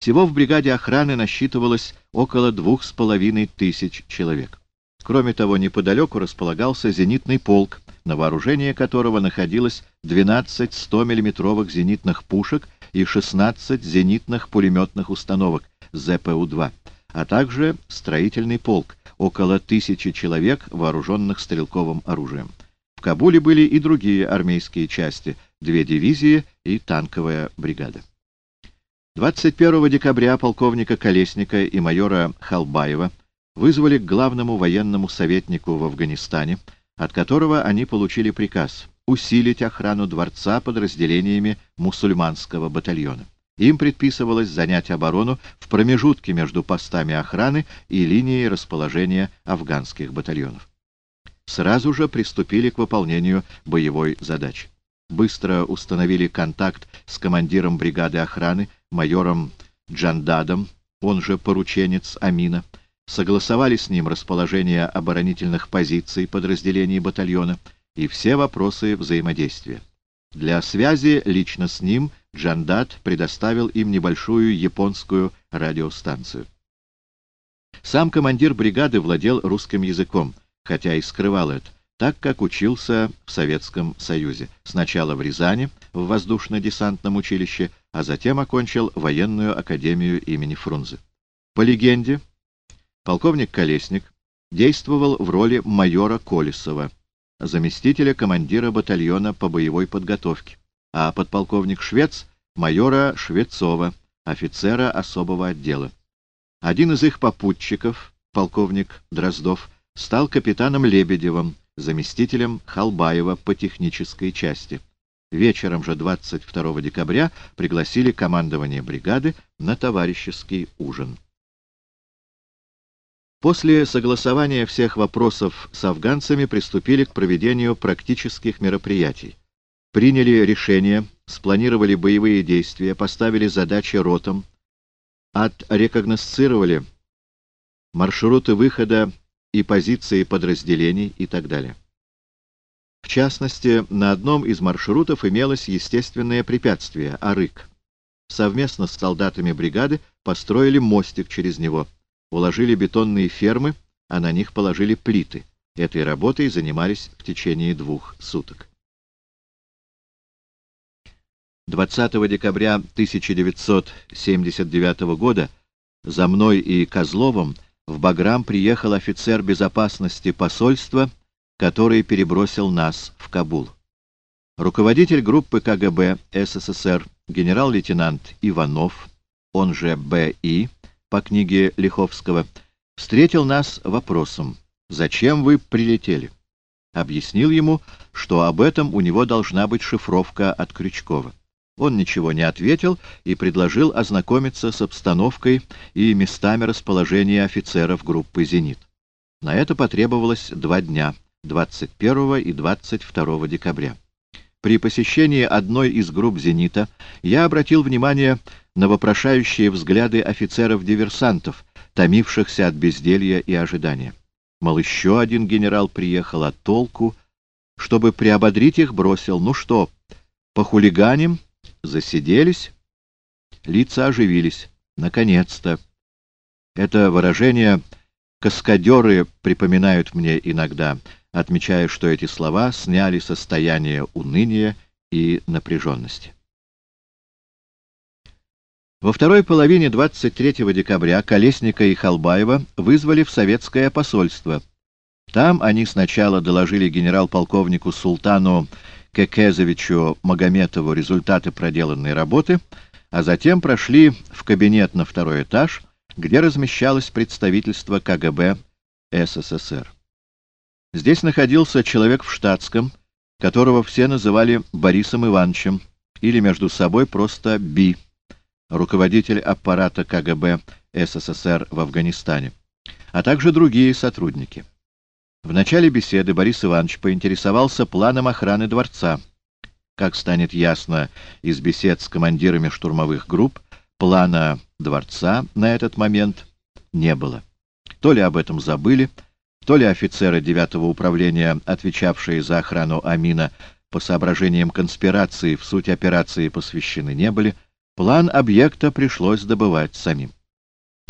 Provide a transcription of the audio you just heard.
Всего в бригаде охраны насчитывалось около двух с половиной тысяч человек. Кроме того, неподалеку располагался зенитный полк, на вооружении которого находилось 12 100-мм зенитных пушек и 16 зенитных пулеметных установок ЗПУ-2, а также строительный полк, около тысячи человек, вооруженных стрелковым оружием. В Кабуле были и другие армейские части, две дивизии и танковая бригада. 21 декабря полковника Колесника и майора Халбаева вызвали к главному военному советнику в Афганистане, от которого они получили приказ усилить охрану дворца подразделениями мусульманского батальона. Им предписывалось занять оборону в промежутке между постами охраны и линией расположения афганских батальонов. Сразу же приступили к выполнению боевой задачи. Быстро установили контакт с командиром бригады охраны, майором Джандадом, он же порученец Амина, согласовали с ним расположение оборонительных позиций подразделений батальона и все вопросы взаимодействия. Для связи лично с ним Джандат предоставил им небольшую японскую радиостанцию. Сам командир бригады владел русским языком, хотя и скрывал это, так как учился в Советском Союзе, сначала в Рязани, в воздушно-десантном училище, а затем окончил военную академию имени Фрунзе. По легенде, полковник Колесник действовал в роли майора Колесова, заместителя командира батальона по боевой подготовке, а подполковник Швец — майора Швецова, офицера особого отдела. Один из их попутчиков, полковник Дроздов, стал капитаном Лебедевым, заместителем Халбаева по технической части. Вечером же 22 декабря пригласили командование бригады на товарищеский ужин. После согласования всех вопросов с афганцами приступили к проведению практических мероприятий. Приняли решение, спланировали боевые действия, поставили задачи ротам, отрекогносцировали маршруты выхода и позиции подразделений и так далее. В частности, на одном из маршрутов имелось естественное препятствие — Арык. Совместно с солдатами бригады построили мостик через него — уложили бетонные фермы, а на них положили плиты. Этой работой занимались в течение двух суток. 20 декабря 1979 года за мной и Козловым в Баграм приехал офицер безопасности посольства, который перебросил нас в Кабул. Руководитель группы КГБ СССР генерал-лейтенант Иванов, он же Б.И., по книге Лиховского, встретил нас вопросом «Зачем вы прилетели?» Объяснил ему, что об этом у него должна быть шифровка от Крючкова. Он ничего не ответил и предложил ознакомиться с обстановкой и местами расположения офицеров группы «Зенит». На это потребовалось два дня, 21 и 22 декабря. При посещении одной из групп «Зенита» я обратил внимание на вопрошающие взгляды офицеров-диверсантов, томившихся от безделья и ожидания. Мол, еще один генерал приехал, от толку, чтобы приободрить их, бросил, ну что, похулиганим, засиделись? Лица оживились. Наконец-то. Это выражение «каскадеры» припоминают мне иногда, отмечая, что эти слова сняли состояние уныния и напряженности. Во второй половине 23 декабря Колесника и Халбаева вызвали в советское посольство. Там они сначала доложили генерал-полковнику Султану Кекезовичу Магометову результаты проделанной работы, а затем прошли в кабинет на второй этаж, где размещалось представительство КГБ СССР. Здесь находился человек в штатском, которого все называли Борисом Ивановичем, или между собой просто Би, руководитель аппарата КГБ СССР в Афганистане, а также другие сотрудники. В начале беседы Борис Иванович поинтересовался планом охраны дворца. Как станет ясно из бесед с командирами штурмовых групп, плана дворца на этот момент не было. То ли об этом забыли, то ли офицеры девятого управления, отвечавшие за охрану Амина, по соображениям конспирации в суть операции посвящены не были, План объекта пришлось добывать самим.